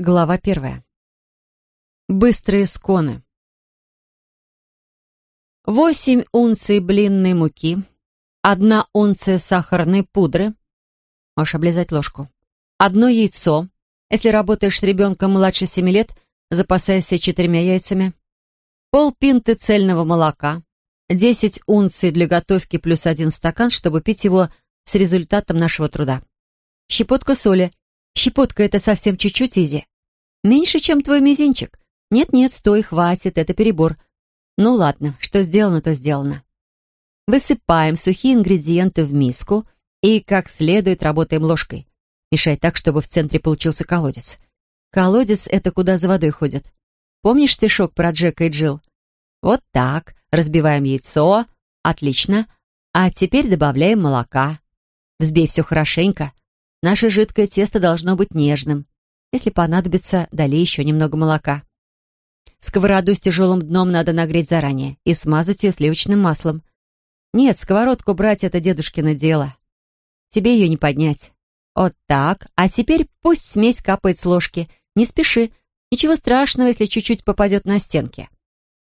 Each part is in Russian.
Глава первая. Быстрые сконы. Восемь унций блинной муки, одна унция сахарной пудры, можешь облизать ложку, одно яйцо, если работаешь с ребенком младше семи лет, запасайся четырьмя яйцами, полпинты цельного молока, десять унций для готовки плюс один стакан, чтобы пить его с результатом нашего труда, щепотка соли, Щепотка — это совсем чуть-чуть, Изи. Меньше, чем твой мизинчик. Нет-нет, стой, хватит, это перебор. Ну ладно, что сделано, то сделано. Высыпаем сухие ингредиенты в миску и, как следует, работаем ложкой. Мешай так, чтобы в центре получился колодец. Колодец — это куда за водой ходят. Помнишь стишок про Джека и Джилл? Вот так. Разбиваем яйцо. Отлично. А теперь добавляем молока. Взбей все хорошенько. Наше жидкое тесто должно быть нежным. Если понадобится, долей еще немного молока. Сковороду с тяжелым дном надо нагреть заранее и смазать ее сливочным маслом. Нет, сковородку брать — это дедушкино дело. Тебе ее не поднять. Вот так. А теперь пусть смесь капает с ложки. Не спеши. Ничего страшного, если чуть-чуть попадет на стенки.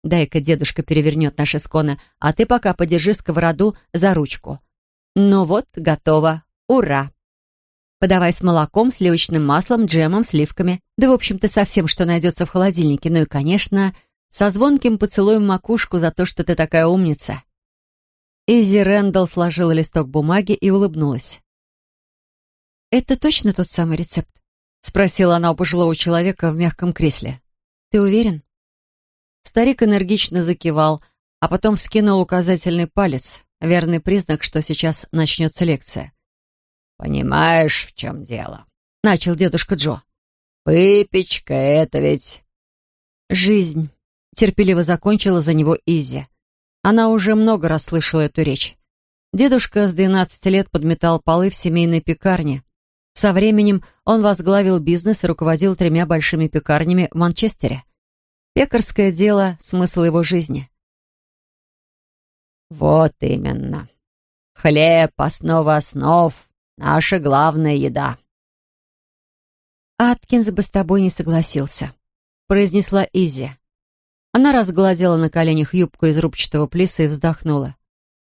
Дай-ка дедушка перевернет наши сконы, а ты пока подержи сковороду за ручку. Ну вот, готово. Ура! Подавай с молоком, сливочным маслом, джемом, сливками. Да, в общем-то, совсем, что найдется в холодильнике. Ну и, конечно, со звонким поцелуем макушку за то, что ты такая умница. Изи Рэндалл сложила листок бумаги и улыбнулась. «Это точно тот самый рецепт?» — спросила она у пожилого человека в мягком кресле. «Ты уверен?» Старик энергично закивал, а потом вскинул указательный палец, верный признак, что сейчас начнется лекция. «Понимаешь, в чем дело?» — начал дедушка Джо. «Выпечка — это ведь...» «Жизнь», — терпеливо закончила за него Изи. Она уже много раз слышала эту речь. Дедушка с 12 лет подметал полы в семейной пекарне. Со временем он возглавил бизнес и руководил тремя большими пекарнями в Манчестере. Пекарское дело — смысл его жизни. «Вот именно. Хлеб — основа основ, Наша главная еда». «Аткинс бы с тобой не согласился», — произнесла Изи. Она разгладила на коленях юбку из рубчатого плиса и вздохнула.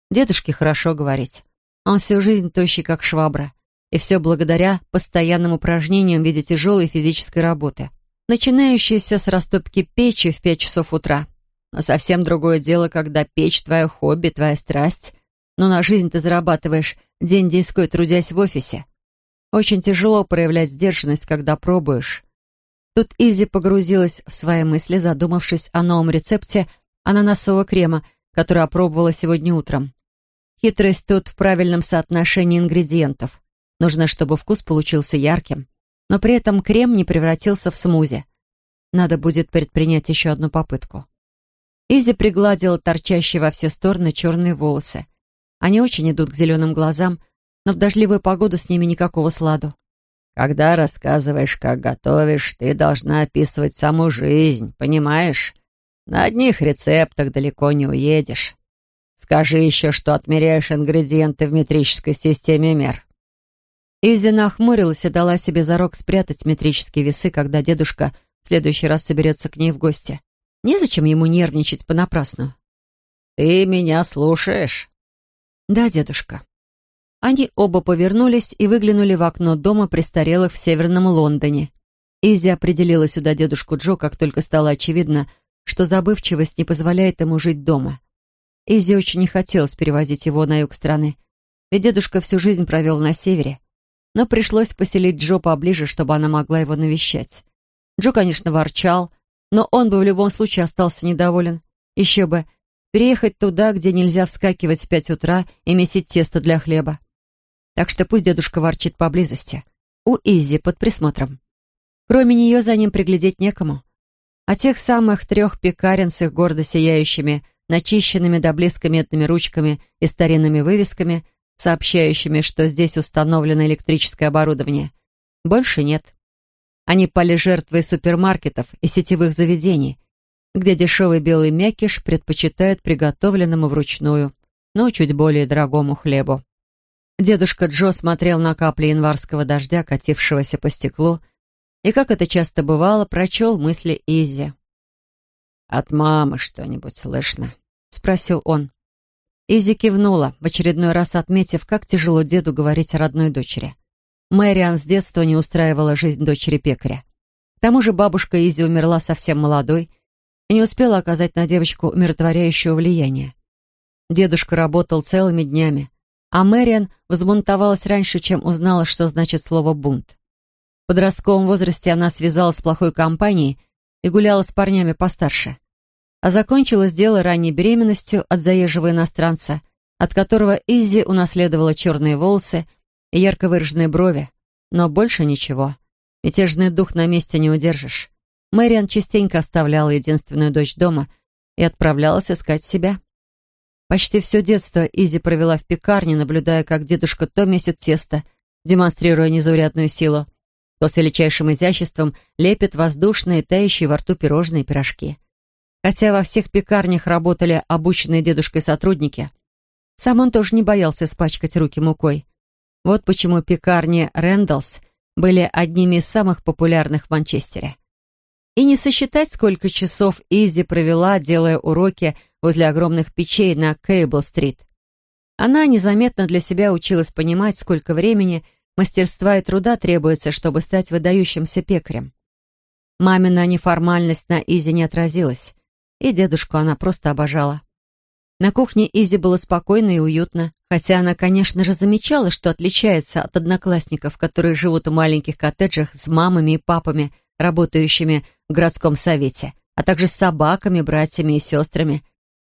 Дедушке хорошо говорить. Он всю жизнь тощий, как швабра. И все благодаря постоянным упражнениям в виде тяжелой физической работы, начинающейся с растопки печи в пять часов утра. Но совсем другое дело, когда печь — твое хобби, твоя страсть. Но на жизнь ты зарабатываешь день-деньской трудясь в офисе. Очень тяжело проявлять сдержанность, когда пробуешь. Тут Изи погрузилась в свои мысли, задумавшись о новом рецепте ананасового крема, который опробовала сегодня утром. Хитрость тут в правильном соотношении ингредиентов. Нужно, чтобы вкус получился ярким, но при этом крем не превратился в смузи. Надо будет предпринять еще одну попытку. Изи пригладила торчащие во все стороны черные волосы. Они очень идут к зеленым глазам, но в дождливую погоду с ними никакого сладу. «Когда рассказываешь, как готовишь, ты должна описывать саму жизнь, понимаешь? На одних рецептах далеко не уедешь. Скажи еще, что отмеряешь ингредиенты в метрической системе мер». Изи нахмурилась и дала себе зарок спрятать метрические весы, когда дедушка в следующий раз соберется к ней в гости. Незачем ему нервничать понапрасну. «Ты меня слушаешь?» «Да, дедушка». Они оба повернулись и выглянули в окно дома престарелых в северном Лондоне. Изи определила сюда дедушку Джо, как только стало очевидно, что забывчивость не позволяет ему жить дома. Изи очень не хотелось перевозить его на юг страны, ведь дедушка всю жизнь провел на севере. Но пришлось поселить Джо поближе, чтобы она могла его навещать. Джо, конечно, ворчал, но он бы в любом случае остался недоволен. Еще бы, Переехать туда, где нельзя вскакивать в пять утра и месить тесто для хлеба. Так что пусть дедушка ворчит поблизости. У Изи под присмотром. Кроме нее за ним приглядеть некому. А тех самых трех пекарен с их гордо сияющими, начищенными до блеска медными ручками и старинными вывесками, сообщающими, что здесь установлено электрическое оборудование, больше нет. Они пали жертвой супермаркетов и сетевых заведений, где дешевый белый мякиш предпочитает приготовленному вручную, но чуть более дорогому хлебу. Дедушка Джо смотрел на капли январского дождя, катившегося по стеклу, и, как это часто бывало, прочел мысли Изи. «От мамы что-нибудь слышно?» — спросил он. Изи кивнула, в очередной раз отметив, как тяжело деду говорить о родной дочери. Мэриан с детства не устраивала жизнь дочери пекаря. К тому же бабушка Изи умерла совсем молодой и не успела оказать на девочку умиротворяющего влияния. Дедушка работал целыми днями, а Мэриан взбунтовалась раньше, чем узнала, что значит слово «бунт». В подростковом возрасте она связалась с плохой компанией и гуляла с парнями постарше а закончилось дело ранней беременностью от заезжего иностранца, от которого Изи унаследовала черные волосы и ярко выраженные брови, но больше ничего. Мятежный дух на месте не удержишь. Мэриан частенько оставляла единственную дочь дома и отправлялась искать себя. Почти все детство Изи провела в пекарне, наблюдая, как дедушка то месит тесто, демонстрируя незаурядную силу, то с величайшим изяществом лепит воздушные, тающие во рту пирожные пирожки. Хотя во всех пекарнях работали обученные дедушкой сотрудники, сам он тоже не боялся испачкать руки мукой. Вот почему пекарни Рэндаллс были одними из самых популярных в Манчестере. И не сосчитать, сколько часов Изи провела, делая уроки возле огромных печей на Кейбл-стрит. Она незаметно для себя училась понимать, сколько времени, мастерства и труда требуется, чтобы стать выдающимся пекарем. Мамина неформальность на Изи не отразилась. И дедушку она просто обожала. На кухне Изи было спокойно и уютно, хотя она, конечно же, замечала, что отличается от одноклассников, которые живут в маленьких коттеджах с мамами и папами, работающими в городском совете, а также с собаками, братьями и сестрами.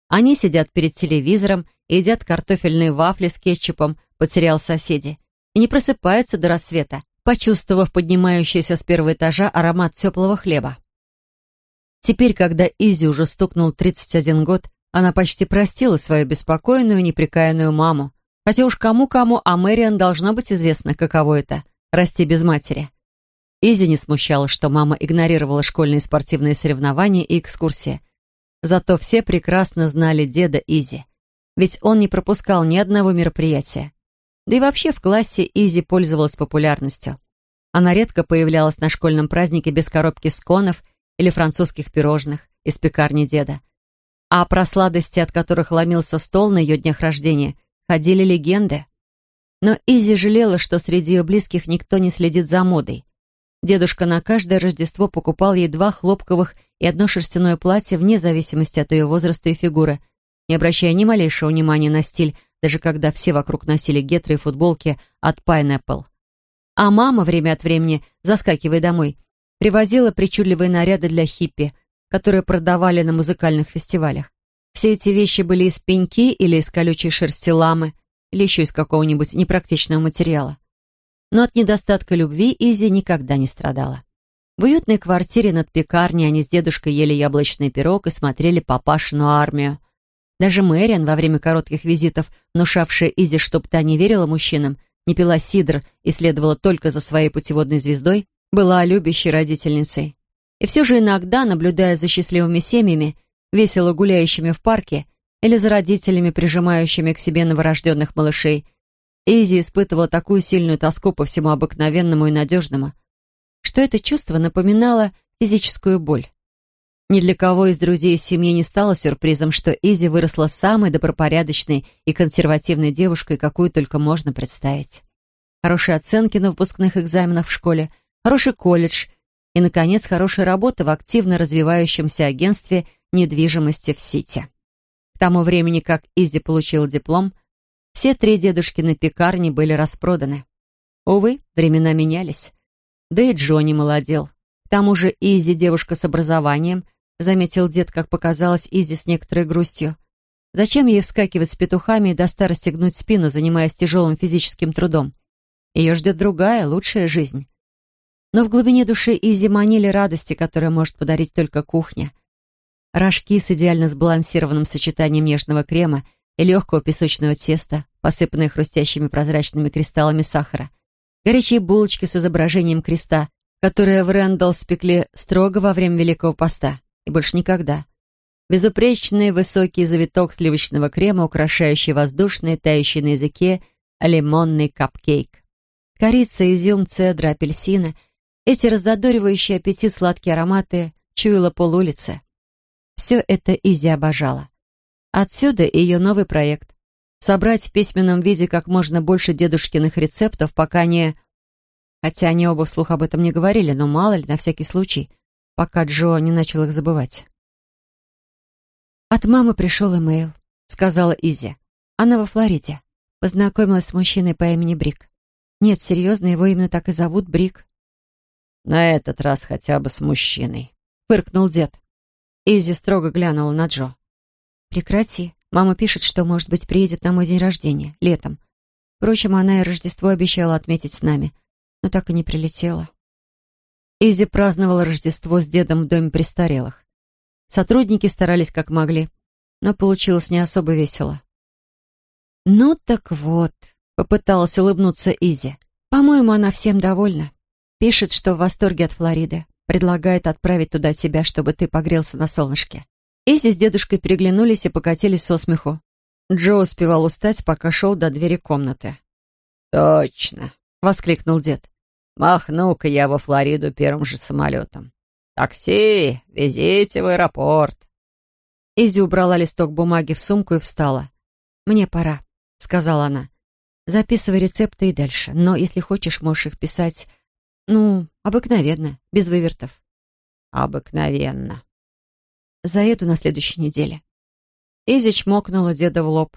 Они сидят перед телевизором и едят картофельные вафли с кетчупом под сериал «Соседи» и не просыпаются до рассвета, почувствовав поднимающийся с первого этажа аромат теплого хлеба. Теперь, когда Изи уже стукнул 31 год, она почти простила свою беспокойную, неприкаянную маму. Хотя уж кому-кому, а Мэриан должно быть известно, каково это — расти без матери. Изи не смущало, что мама игнорировала школьные спортивные соревнования и экскурсии. Зато все прекрасно знали деда Изи. Ведь он не пропускал ни одного мероприятия. Да и вообще в классе Изи пользовалась популярностью. Она редко появлялась на школьном празднике без коробки сконов или французских пирожных из пекарни деда. А про сладости, от которых ломился стол на ее днях рождения, ходили легенды. Но Изи жалела, что среди ее близких никто не следит за модой. Дедушка на каждое Рождество покупал ей два хлопковых и одно шерстяное платье вне зависимости от ее возраста и фигуры, не обращая ни малейшего внимания на стиль, даже когда все вокруг носили гетры и футболки от Pineapple. А мама время от времени, заскакивая домой, привозила причудливые наряды для хиппи, которые продавали на музыкальных фестивалях. Все эти вещи были из пеньки или из колючей шерсти ламы, или еще из какого-нибудь непрактичного материала. Но от недостатка любви Изи никогда не страдала. В уютной квартире над пекарней они с дедушкой ели яблочный пирог и смотрели папашину армию. Даже Мэриан во время коротких визитов, внушавшая Изи, чтоб та не верила мужчинам, не пила сидр и следовала только за своей путеводной звездой, была любящей родительницей. И все же иногда, наблюдая за счастливыми семьями, весело гуляющими в парке или за родителями, прижимающими к себе новорожденных малышей, Изи испытывала такую сильную тоску по всему обыкновенному и надежному, что это чувство напоминало физическую боль. Ни для кого из друзей семьи не стало сюрпризом, что Изи выросла самой добропорядочной и консервативной девушкой, какую только можно представить. Хорошие оценки на выпускных экзаменах в школе, хороший колледж и, наконец, хорошая работа в активно развивающемся агентстве недвижимости в Сити. К тому времени, как Изи получила диплом, все три дедушкины пекарни были распроданы. Увы, времена менялись. Да и Джо не молодел. К тому же Изи девушка с образованием, заметил дед, как показалось Изи с некоторой грустью. Зачем ей вскакивать с петухами и до старости гнуть спину, занимаясь тяжелым физическим трудом? Ее ждет другая, лучшая жизнь. Но в глубине души Изи манили радости, которые может подарить только кухня. Рожки с идеально сбалансированным сочетанием нежного крема и легкого песочного теста, посыпанные хрустящими прозрачными кристаллами сахара. Горячие булочки с изображением креста, которые в Рэндалл спекли строго во время Великого Поста. И больше никогда. Безупречный высокий завиток сливочного крема, украшающий воздушный, тающий на языке, лимонный капкейк. Корица, изюм, цедра, апельсины — Эти раззадоривающие аппетит сладкие ароматы чуяла полулицы. Все это Изи обожала. Отсюда ее новый проект. Собрать в письменном виде как можно больше дедушкиных рецептов, пока не... Хотя они оба вслух об этом не говорили, но мало ли, на всякий случай, пока Джо не начал их забывать. «От мамы пришел имейл», — сказала Изи. «Она во Флориде. Познакомилась с мужчиной по имени Брик. Нет, серьезно, его именно так и зовут Брик». «На этот раз хотя бы с мужчиной», — фыркнул дед. Изи строго глянула на Джо. «Прекрати. Мама пишет, что, может быть, приедет на мой день рождения, летом. Впрочем, она и Рождество обещала отметить с нами, но так и не прилетела». Изи праздновала Рождество с дедом в доме престарелых. Сотрудники старались как могли, но получилось не особо весело. «Ну так вот», — попыталась улыбнуться Изи. «По-моему, она всем довольна. Пишет, что в восторге от Флориды. Предлагает отправить туда тебя, чтобы ты погрелся на солнышке». Изи с дедушкой переглянулись и покатились со смеху. Джо успевал устать, пока шел до двери комнаты. «Точно!» — воскликнул дед. «Махну-ка я во Флориду первым же самолетом. Такси, везите в аэропорт». Изи убрала листок бумаги в сумку и встала. «Мне пора», — сказала она. «Записывай рецепты и дальше, но если хочешь, можешь их писать, ну, обыкновенно, без вывертов». «Обыкновенно», Заеду на следующей неделе». Изи чмокнула деда в лоб.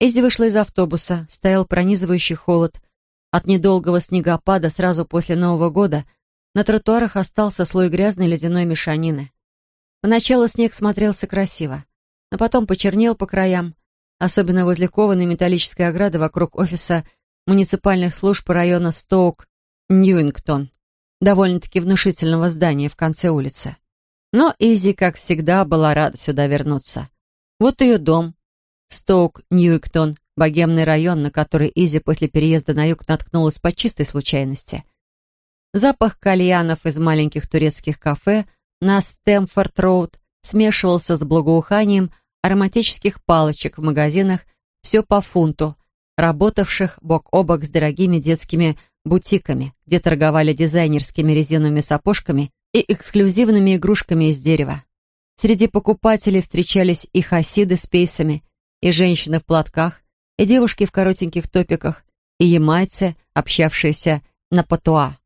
Изи вышла из автобуса, стоял пронизывающий холод. От недолгого снегопада сразу после Нового года на тротуарах остался слой грязной ледяной мешанины. Поначалу снег смотрелся красиво, но потом почернел по краям, особенно возле кованой металлической ограды вокруг офиса муниципальных служб района Стоук, Ньюингтон, довольно-таки внушительного здания в конце улицы. Но Изи, как всегда, была рада сюда вернуться. Вот ее дом. Стоук, Ньюиктон, богемный район, на который Изи после переезда на юг наткнулась по чистой случайности. Запах кальянов из маленьких турецких кафе на Стэмфорд-Роуд смешивался с благоуханием ароматических палочек в магазинах все по фунту, работавших бок о бок с дорогими детскими бутиками, где торговали дизайнерскими резиновыми сапожками и эксклюзивными игрушками из дерева. Среди покупателей встречались и хасиды с пейсами, и женщины в платках, и девушки в коротеньких топиках, и ямайцы, общавшиеся на патуа.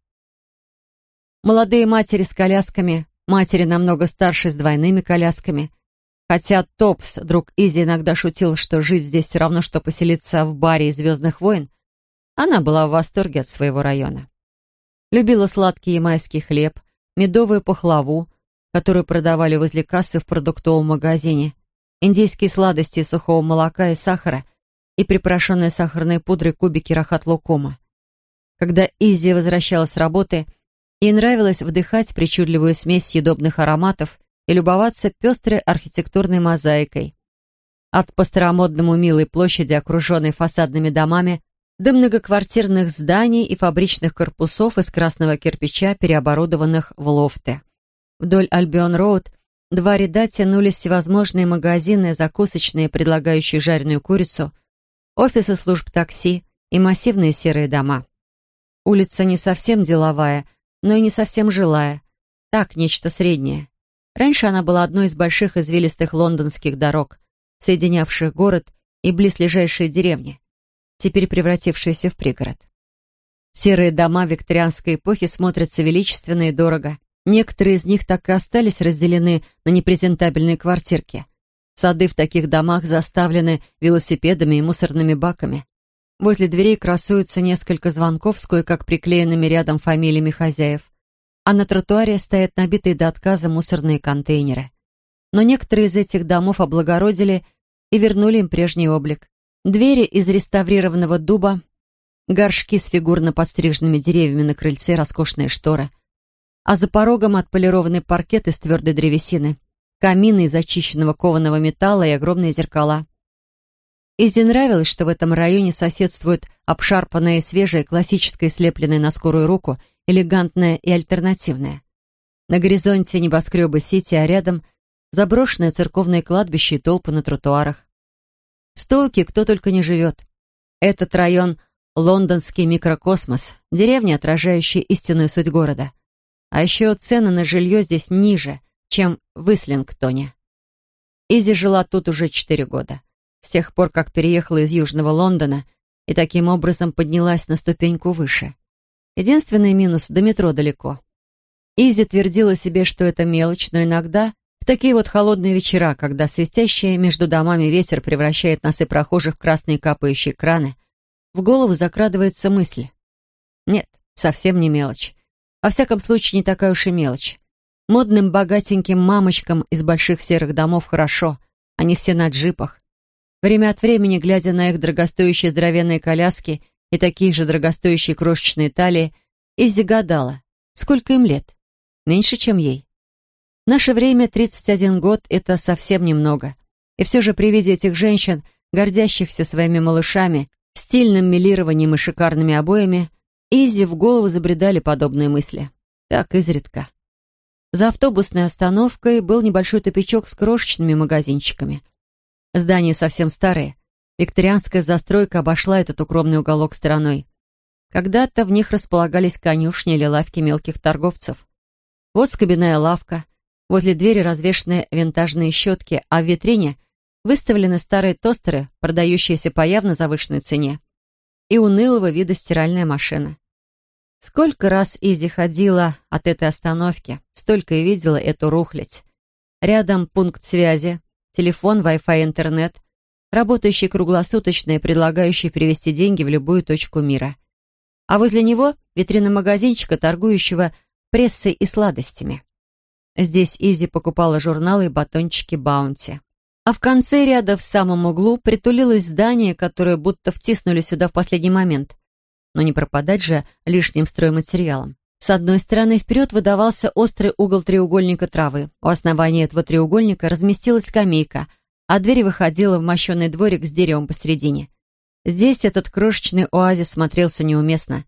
Молодые матери с колясками, матери намного старше с двойными колясками. Хотя Топс, друг Изи, иногда шутил, что жить здесь все равно, что поселиться в баре «Звездных войн», она была в восторге от своего района. Любила сладкий ямайский хлеб – медовую пахлаву, которую продавали возле кассы в продуктовом магазине, индийские сладости из сухого молока и сахара и припорошенные сахарной пудрой кубики рахат-лукома. Когда Изи возвращалась с работы, ей нравилось вдыхать причудливую смесь съедобных ароматов и любоваться пестрой архитектурной мозаикой. От по-старомодному милой площади, окруженной фасадными домами, до многоквартирных зданий и фабричных корпусов из красного кирпича, переоборудованных в лофты. Вдоль Альбион-Роуд два ряда тянулись всевозможные магазины, закусочные, предлагающие жареную курицу, офисы служб такси и массивные серые дома. Улица не совсем деловая, но и не совсем жилая. Так, нечто среднее. Раньше она была одной из больших извилистых лондонских дорог, соединявших город и близлежащие деревни теперь превратившиеся в пригород. Серые дома викторианской эпохи смотрятся величественно и дорого. Некоторые из них так и остались разделены на непрезентабельные квартирки. Сады в таких домах заставлены велосипедами и мусорными баками. Возле дверей красуются несколько звонков с кое-как приклеенными рядом фамилиями хозяев. А на тротуаре стоят набитые до отказа мусорные контейнеры. Но некоторые из этих домов облагородили и вернули им прежний облик. Двери из реставрированного дуба, горшки с фигурно подстриженными деревьями на крыльце, роскошные шторы. А за порогом отполированный паркет из твердой древесины, камины из очищенного кованого металла и огромные зеркала. Изи нравилось, что в этом районе соседствует обшарпанное и свежее, классическое, слепленное на скорую руку, элегантное и альтернативное. На горизонте небоскребы Сити, а рядом заброшенное церковное кладбище и толпы на тротуарах. В Стоуке кто только не живет. Этот район лондонский микрокосмос, деревня, отражающая истинную суть города. А еще цены на жилье здесь ниже, чем в Ислингтоне. Изи жила тут уже четыре года. С тех пор, как переехала из Южного Лондона и таким образом поднялась на ступеньку выше. Единственный минус — до метро далеко. Изи твердила себе, что это мелочь, но иногда, в такие вот холодные вечера, когда свистящий между домами ветер превращает носы прохожих в красные капающие краны, в голову закрадывается мысль. Нет, совсем не мелочь. Во всяком случае, не такая уж и мелочь. Модным богатеньким мамочкам из больших серых домов хорошо. Они все на джипах. Время от времени, глядя на их дорогостоящие здоровенные коляски и такие же дорогостоящие крошечные талии, Изи гадала, сколько им лет? Меньше, чем ей. Наше время 31 год — это совсем немного. И все же при виде этих женщин, гордящихся своими малышами, стильным милированием и шикарными обоями, Изи в голову забредали подобные мысли. Так, изредка. За автобусной остановкой был небольшой тупичок с крошечными магазинчиками. Здания совсем старые. Викторианская застройка обошла этот укромный уголок стороной. Когда-то в них располагались конюшни или лавки мелких торговцев. Вот скобяная лавка, возле двери развешаны винтажные щетки, а в витрине выставлены старые тостеры, продающиеся по явно завышенной цене, и унылого вида стиральная машина. Сколько раз Изи ходила от этой остановки, столько и видела эту рухлядь. Рядом пункт связи, телефон, Wi-Fi, интернет, работающий круглосуточно и предлагающий привезти деньги в любую точку мира. А возле него витрина магазинчика, торгующего прессой и сладостями. Здесь Изи покупала журналы и батончики Баунти. А в конце ряда в самом углу притулилось здание, которое будто втиснули сюда в последний момент но не пропадать же лишним стройматериалом. С одной стороны вперед выдавался острый угол треугольника травы. У основания этого треугольника разместилась скамейка, а дверь выходила в мощенный дворик с деревом посередине. Здесь этот крошечный оазис смотрелся неуместно.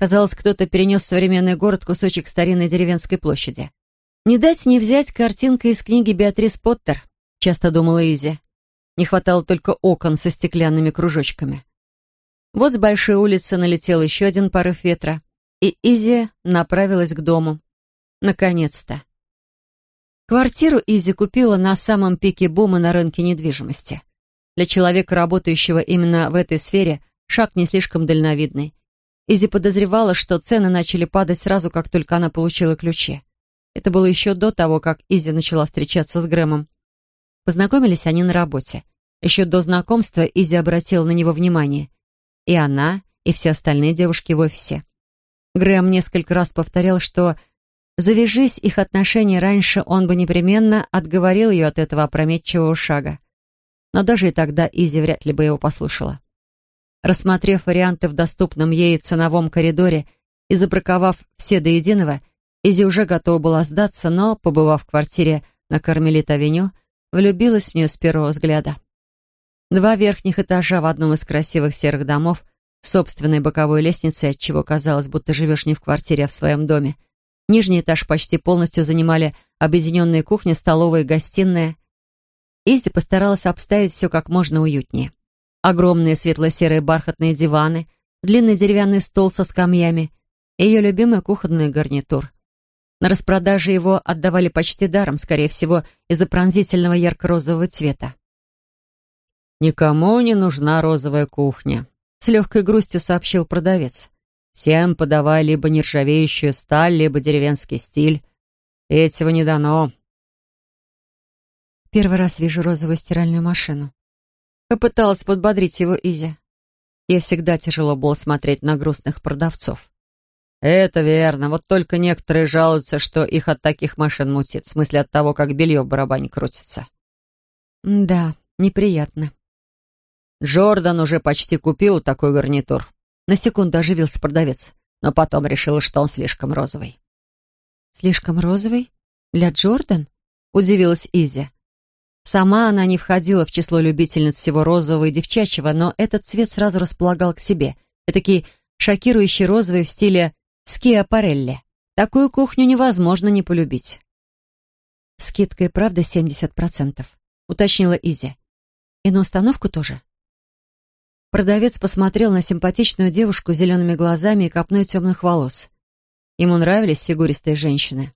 Казалось, кто-то перенес современный город кусочек старинной деревенской площади. «Не дать не взять картинка из книги Беатрис Поттер», — часто думала Изи. Не хватало только окон со стеклянными кружочками. Вот с большой улицы налетел еще один порыв ветра, и Изи направилась к дому. Наконец-то. Квартиру Изи купила на самом пике бума на рынке недвижимости. Для человека, работающего именно в этой сфере, шаг не слишком дальновидный. Изи подозревала, что цены начали падать сразу, как только она получила ключи. Это было еще до того, как Изи начала встречаться с Грэмом. Познакомились они на работе. Еще до знакомства Изи обратила на него внимание и она, и все остальные девушки в офисе. Грэм несколько раз повторял, что завяжись их отношения раньше, он бы непременно отговорил ее от этого опрометчивого шага. Но даже и тогда Изи вряд ли бы его послушала. Рассмотрев варианты в доступном ей ценовом коридоре и забраковав все до единого, Изи уже готова была сдаться, но, побывав в квартире на Кармелит-авеню, влюбилась в нее с первого взгляда. Два верхних этажа в одном из красивых серых домов собственной боковой лестницей, отчего казалось, будто живешь не в квартире, а в своем доме. Нижний этаж почти полностью занимали объединенные кухня, столовая и гостиная. Изи постаралась обставить все как можно уютнее. Огромные светло-серые бархатные диваны, длинный деревянный стол со скамьями и ее любимый кухонный гарнитур. На распродаже его отдавали почти даром, скорее всего, из-за пронзительного ярко-розового цвета. «Никому не нужна розовая кухня», — с легкой грустью сообщил продавец. «Всем подавай либо нержавеющую сталь, либо деревенский стиль. Этего не дано». Первый раз вижу розовую стиральную машину. Попыталась подбодрить его Изи. Ей всегда тяжело было смотреть на грустных продавцов. «Это верно. Вот только некоторые жалуются, что их от таких машин мутит, в смысле от того, как белье в барабане крутится». «Да, неприятно», Джордан уже почти купил такой гарнитур. На секунду оживился продавец, но потом решил, что он слишком розовый. «Слишком розовый? Для Джордан?» — удивилась Изи. Сама она не входила в число любительниц всего розового и девчачьего, но этот цвет сразу располагал к себе. Этакий шокирующий розовый в стиле скиапарелли. Такую кухню невозможно не полюбить. «Скидка и правда 70%, — уточнила Изи. «И на установку тоже?» Продавец посмотрел на симпатичную девушку с зелеными глазами и копной темных волос. Ему нравились фигуристые женщины.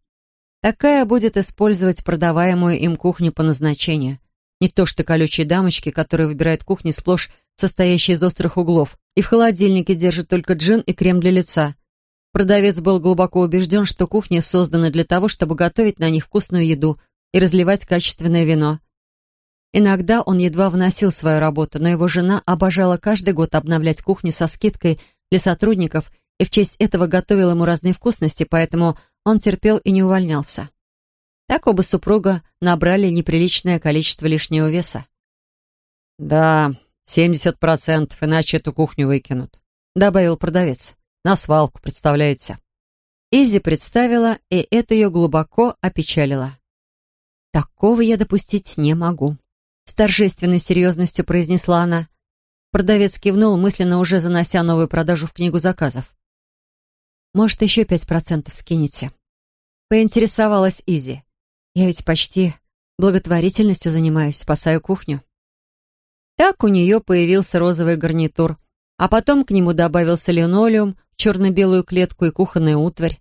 Такая будет использовать продаваемую им кухню по назначению. Не то что колючие дамочки, которые выбирают кухни сплошь состоящие из острых углов, и в холодильнике держат только джин и крем для лица. Продавец был глубоко убежден, что кухни созданы для того, чтобы готовить на них вкусную еду и разливать качественное вино. Иногда он едва вносил свою работу, но его жена обожала каждый год обновлять кухню со скидкой для сотрудников и в честь этого готовила ему разные вкусности, поэтому он терпел и не увольнялся. Так оба супруга набрали неприличное количество лишнего веса. «Да, семьдесят процентов, иначе эту кухню выкинут», — добавил продавец. «На свалку, представляете?» Изи представила, и это ее глубоко опечалило. «Такого я допустить не могу», — с торжественной серьезностью произнесла она. Продавец кивнул, мысленно уже занося новую продажу в книгу заказов. Может, еще пять процентов скинете?» Поинтересовалась Изи. «Я ведь почти благотворительностью занимаюсь, спасаю кухню». Так у нее появился розовый гарнитур, а потом к нему добавился линолеум, черно-белую клетку и кухонная утварь.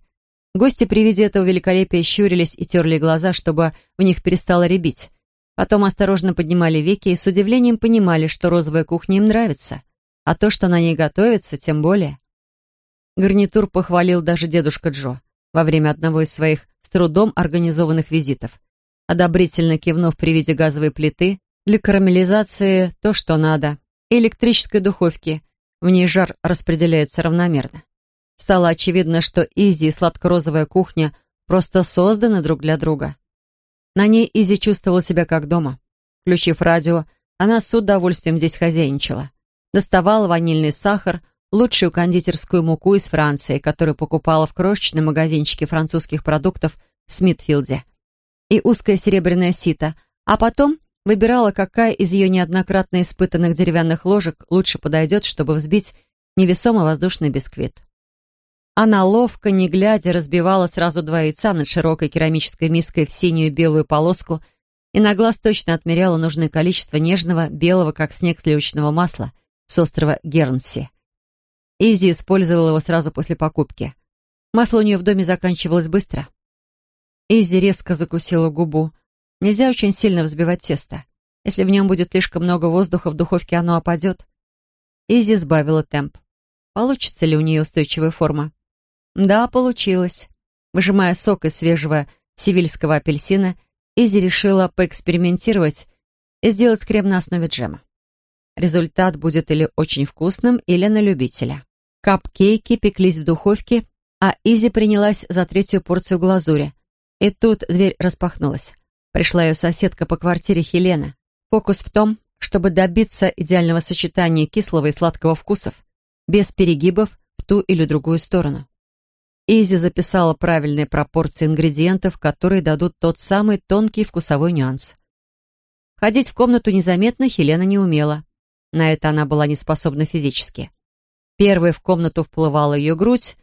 Гости при виде этого великолепия щурились и терли глаза, чтобы в них перестало рябить. Потом осторожно поднимали веки и с удивлением понимали, что розовая кухня им нравится, а то, что на ней готовится, тем более. Гарнитур похвалил даже дедушка Джо во время одного из своих с трудом организованных визитов. Одобрительно кивнув при виде газовой плиты, для карамелизации то, что надо, и электрической духовки, в ней жар распределяется равномерно. Стало очевидно, что Изи и сладко-розовая кухня просто созданы друг для друга. На ней Изи чувствовала себя как дома. Включив радио, она с удовольствием здесь хозяйничала. Доставала ванильный сахар, лучшую кондитерскую муку из Франции, которую покупала в крошечном магазинчике французских продуктов в Смитфилде, и узкое серебряное сито, а потом выбирала, какая из ее неоднократно испытанных деревянных ложек лучше подойдет, чтобы взбить невесомый воздушный бисквит. Она ловко, не глядя, разбивала сразу два яйца над широкой керамической миской в синюю белую полоску и на глаз точно отмеряла нужное количество нежного, белого, как снег сливочного масла с острова Гернси. Изи использовала его сразу после покупки. Масло у нее в доме заканчивалось быстро. Изи резко закусила губу. Нельзя очень сильно взбивать тесто. Если в нем будет слишком много воздуха, в духовке оно опадет. Изи сбавила темп. Получится ли у нее устойчивая форма? Да, получилось. Выжимая сок из свежего севильского апельсина, Изи решила поэкспериментировать и сделать крем на основе джема. Результат будет или очень вкусным, или на любителя. Капкейки пеклись в духовке, а Изи принялась за третью порцию глазури. И тут дверь распахнулась. Пришла ее соседка по квартире Хелена. Фокус в том, чтобы добиться идеального сочетания кислого и сладкого вкусов, без перегибов в ту или другую сторону. Изи записала правильные пропорции ингредиентов, которые дадут тот самый тонкий вкусовой нюанс. Ходить в комнату незаметно Хелена не умела. На это она была не способна физически. Первой в комнату вплывала ее грудь,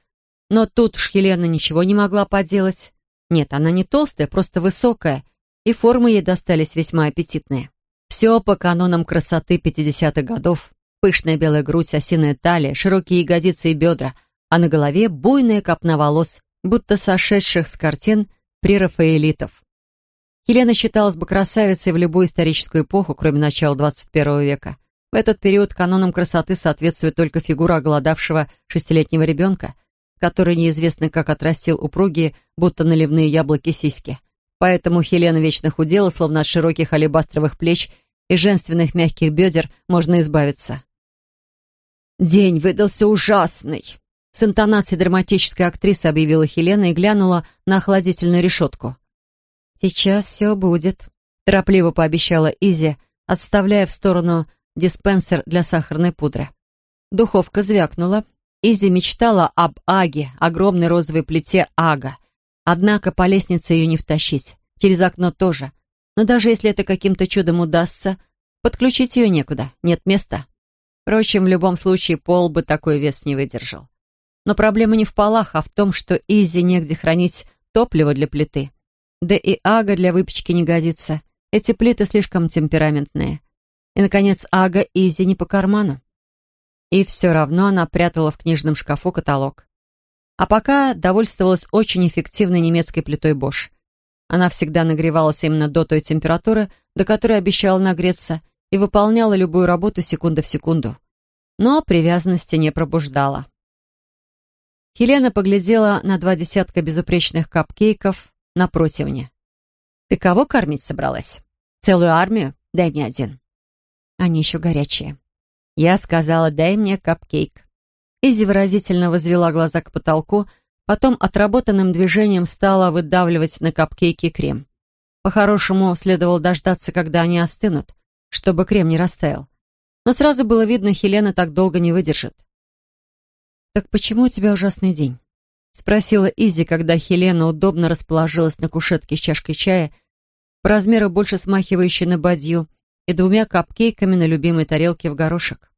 но тут уж Хелена ничего не могла поделать. Нет, она не толстая, просто высокая, и формы ей достались весьма аппетитные. Все по канонам красоты 50-х годов. Пышная белая грудь, осиная талия, широкие ягодицы и бедра, а на голове буйная копна волос, будто сошедших с картин прерафаэлитов. Елена считалась бы красавицей в любую историческую эпоху, кроме начала 21 века. В этот период канонам красоты соответствует только фигура оголодавшего шестилетнего ребенка, который неизвестно как отрастил упругие, будто наливные яблоки сиськи. Поэтому Хелена вечно худела, словно от широких алебастровых плеч и женственных мягких бедер можно избавиться. «День выдался ужасный!» С интонацией драматической актрисы объявила Хелена и глянула на охладительную решетку. «Сейчас все будет», — торопливо пообещала Изи, отставляя в сторону диспенсер для сахарной пудры. Духовка звякнула. Изи мечтала об Аге, огромной розовой плите Ага. Однако по лестнице ее не втащить. Через окно тоже. Но даже если это каким-то чудом удастся, подключить ее некуда, нет места. Впрочем, в любом случае пол бы такой вес не выдержал. Но проблема не в полах, а в том, что Изи негде хранить топливо для плиты. Да и ага для выпечки не годится. Эти плиты слишком темпераментные. И, наконец, Ага Изи не по карману. И все равно она прятала в книжном шкафу каталог. А пока довольствовалась очень эффективной немецкой плитой Bosch. Она всегда нагревалась именно до той температуры, до которой обещала нагреться, и выполняла любую работу секунда в секунду. Но привязанности не пробуждала. Хелена поглядела на два десятка безупречных капкейков на противне. «Ты кого кормить собралась? Целую армию? Дай мне один». Они еще горячие. Я сказала, дай мне капкейк. Изи выразительно возвела глаза к потолку, потом отработанным движением стала выдавливать на капкейки крем. По-хорошему, следовало дождаться, когда они остынут, чтобы крем не растаял. Но сразу было видно, Хелена так долго не выдержит. «Так почему у тебя ужасный день?» — спросила Изи, когда Хелена удобно расположилась на кушетке с чашкой чая, по размеру больше смахивающей на бадью, и двумя капкейками на любимой тарелке в горошек.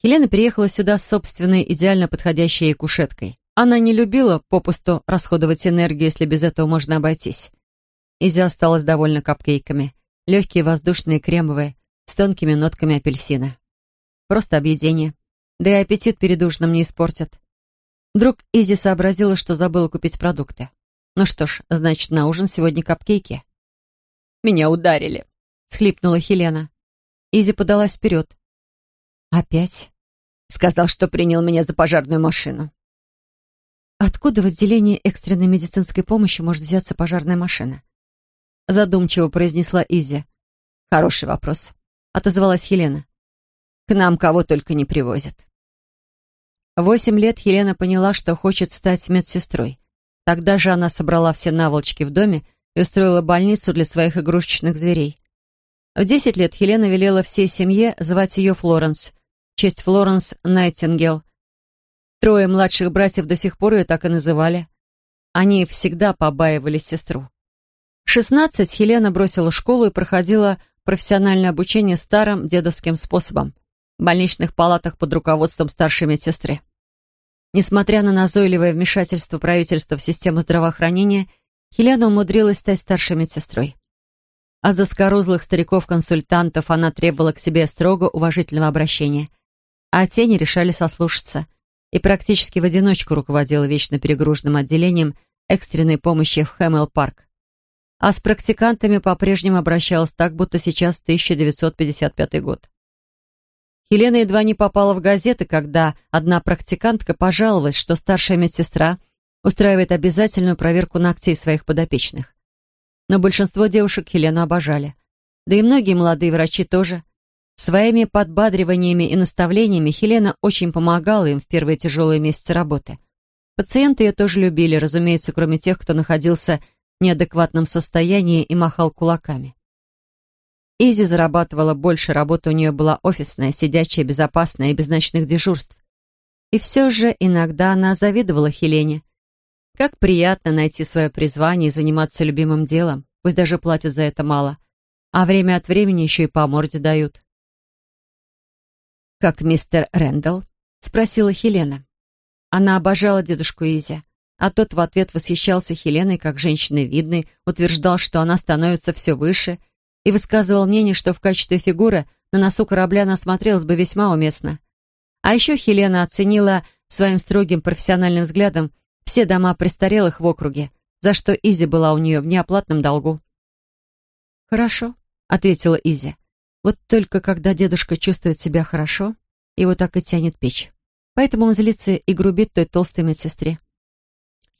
Хелена приехала сюда с собственной идеально подходящей ей кушеткой. Она не любила попусту расходовать энергию, если без этого можно обойтись. Изи осталась довольна капкейками. Легкие, воздушные, кремовые, с тонкими нотками апельсина. Просто объедение. Да и аппетит перед ужином не испортят. Вдруг Изи сообразила, что забыла купить продукты. Ну что ж, значит, на ужин сегодня капкейки. «Меня ударили», — всхлипнула Хелена. Изи подалась вперед. «Опять?» Сказал, что принял меня за пожарную машину. Откуда в отделении экстренной медицинской помощи может взяться пожарная машина? Задумчиво произнесла Изи. Хороший вопрос. Отозвалась Хелена. К нам кого только не привозят. восемь лет Хелена поняла, что хочет стать медсестрой. Тогда же она собрала все наволочки в доме и устроила больницу для своих игрушечных зверей. В десять лет Хелена велела всей семье звать ее Флоренс, честь Флоренс Найтингел. Трое младших братьев до сих пор ее так и называли. Они всегда побаивались сестру. В 16 Хелена бросила школу и проходила профессиональное обучение старым дедовским способом в больничных палатах под руководством старшей медсестры. Несмотря на назойливое вмешательство правительства в систему здравоохранения, Хелена умудрилась стать старшей медсестрой. А заскорузлых стариков-консультантов она требовала к себе строго уважительного обращения. А те не решали сослушаться. И практически в одиночку руководила вечно перегруженным отделением экстренной помощи в Хэмилл-парк. А с практикантами по-прежнему обращалась так, будто сейчас 1955 год. Елена едва не попала в газеты, когда одна практикантка пожаловалась, что старшая медсестра устраивает обязательную проверку ногтей своих подопечных. Но большинство девушек Хелену обожали. Да и многие молодые врачи тоже. Своими подбадриваниями и наставлениями Хелена очень помогала им в первые тяжелые месяцы работы. Пациенты ее тоже любили, разумеется, кроме тех, кто находился в неадекватном состоянии и махал кулаками. Изи зарабатывала больше, работа у нее была офисная, сидячая, безопасная и без ночных дежурств. И все же иногда она завидовала Хелене. Как приятно найти свое призвание и заниматься любимым делом, пусть даже платят за это мало. А время от времени еще и по морде дают. «Как мистер Рэндалл?» — спросила Хелена. Она обожала дедушку Изи, а тот в ответ восхищался Хеленой как женщиной видной, утверждал, что она становится все выше и высказывал мнение, что в качестве фигуры на носу корабля она смотрелась бы весьма уместно. А еще Хелена оценила своим строгим профессиональным взглядом все дома престарелых в округе, за что Изи была у нее в неоплатном долгу. «Хорошо», — ответила Изи. «Вот только когда дедушка чувствует себя хорошо, его так и тянет печь. Поэтому он злится и грубит той толстой медсестре».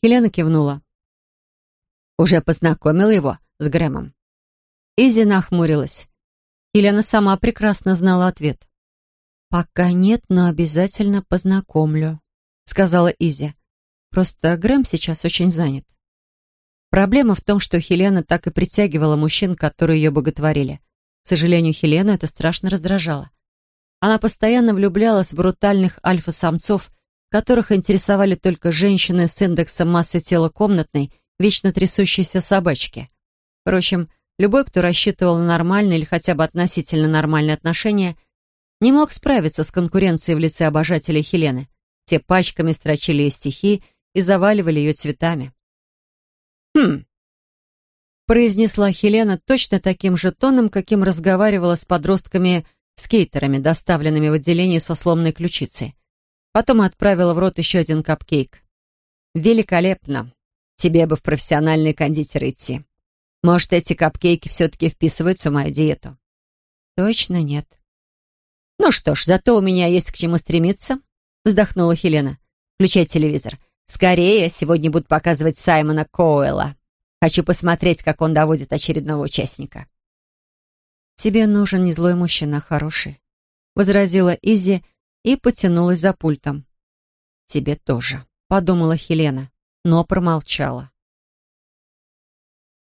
Хелена кивнула. «Уже познакомил его с Грэмом?» Изи нахмурилась. Елена сама прекрасно знала ответ. «Пока нет, но обязательно познакомлю», — сказала Изи. Просто Грэм сейчас очень занят. Проблема в том, что Хелена так и притягивала мужчин, которые ее боготворили. К сожалению, Хелену это страшно раздражало. Она постоянно влюблялась в брутальных альфа-самцов, которых интересовали только женщины с индексом массы тела комнатной, вечно трясущейся собачки. Впрочем, любой, кто рассчитывал на нормальные или хотя бы относительно нормальные отношения, не мог справиться с конкуренцией в лице обожателей Хелены. Те пачками строчили ей стихи и заваливали ее цветами. «Хм», — произнесла Хелена точно таким же тоном, каким разговаривала с подростками скейтерами, доставленными в отделение со сломанной ключицей. Потом отправила в рот еще один капкейк. «Великолепно. Тебе бы в профессиональный кондитер идти. Может, эти капкейки все-таки вписываются в мою диету?» «Точно нет». «Ну что ж, зато у меня есть к чему стремиться», — вздохнула Хелена. «Включай телевизор. Скорее, сегодня будут показывать Саймона Коуэлла. Хочу посмотреть, как он доводит очередного участника». «Тебе нужен не злой мужчина, а хороший», — возразила Изи и потянулась за пультом. «Тебе тоже», — подумала Хелена, но промолчала.